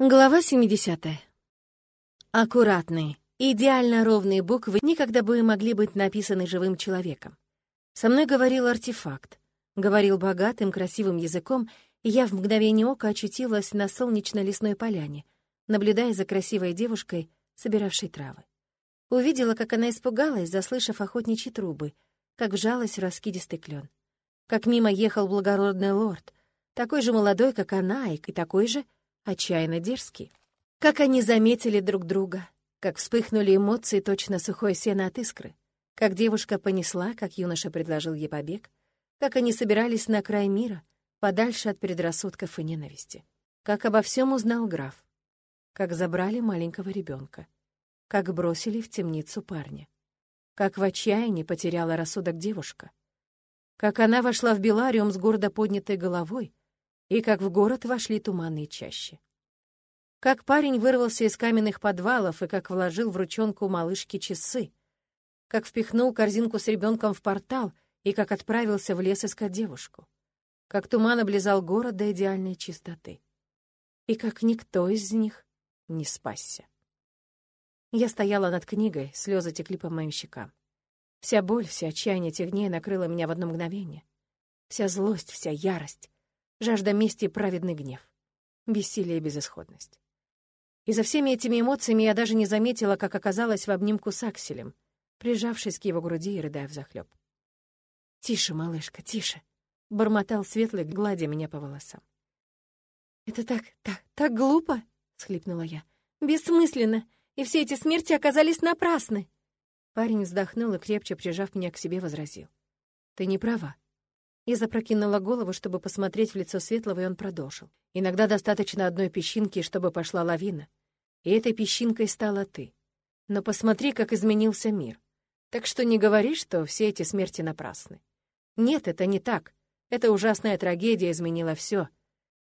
Глава 70. Аккуратные, идеально ровные буквы никогда бы могли быть написаны живым человеком. Со мной говорил артефакт, говорил богатым, красивым языком, и я в мгновение ока очутилась на солнечной лесной поляне, наблюдая за красивой девушкой, собиравшей травы. Увидела, как она испугалась, заслышав охотничьи трубы, как вжалась в раскидистый клен. Как мимо ехал благородный лорд, такой же молодой, как она, и такой же — отчаянно дерзкий. Как они заметили друг друга, как вспыхнули эмоции точно сухое сено от искры, как девушка понесла, как юноша предложил ей побег, как они собирались на край мира, подальше от предрассудков и ненависти, как обо всем узнал граф, как забрали маленького ребенка, как бросили в темницу парня, как в отчаянии потеряла рассудок девушка, как она вошла в Белариум с гордо поднятой головой, и как в город вошли туманные чащи. Как парень вырвался из каменных подвалов и как вложил в ручонку малышки часы. Как впихнул корзинку с ребенком в портал и как отправился в лес искать девушку. Как туман облизал город до идеальной чистоты. И как никто из них не спасся. Я стояла над книгой, слезы текли по моим щекам. Вся боль, вся отчаяние тех дней накрыла меня в одно мгновение. Вся злость, вся ярость, жажда мести и праведный гнев, бессилие и безысходность. И за всеми этими эмоциями я даже не заметила, как оказалась в обнимку с Акселем, прижавшись к его груди и рыдая взахлёб. «Тише, малышка, тише!» — бормотал светлый, гладя меня по волосам. «Это так, так, так глупо!» — схлипнула я. «Бессмысленно! И все эти смерти оказались напрасны!» Парень вздохнул и, крепче прижав меня к себе, возразил. «Ты не права. Я запрокинула голову, чтобы посмотреть в лицо Светлого, и он продолжил. «Иногда достаточно одной песчинки, чтобы пошла лавина. И этой песчинкой стала ты. Но посмотри, как изменился мир. Так что не говори, что все эти смерти напрасны. Нет, это не так. Эта ужасная трагедия изменила все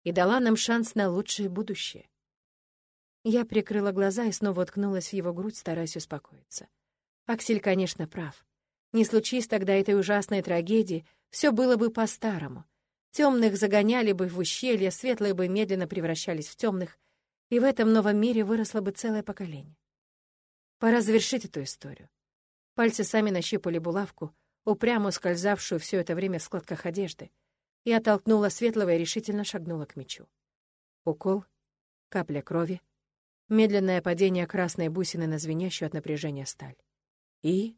и дала нам шанс на лучшее будущее». Я прикрыла глаза и снова уткнулась в его грудь, стараясь успокоиться. Аксель, конечно, прав. Не случись тогда этой ужасной трагедии, все было бы по-старому. Темных загоняли бы в ущелье, светлые бы медленно превращались в темных, и в этом новом мире выросло бы целое поколение. Пора завершить эту историю. Пальцы сами нащупали булавку, упрямо скользавшую все это время в складках одежды. Я оттолкнула светлого и решительно шагнула к мечу. Укол, капля крови, медленное падение красной бусины на звенящую от напряжения сталь. И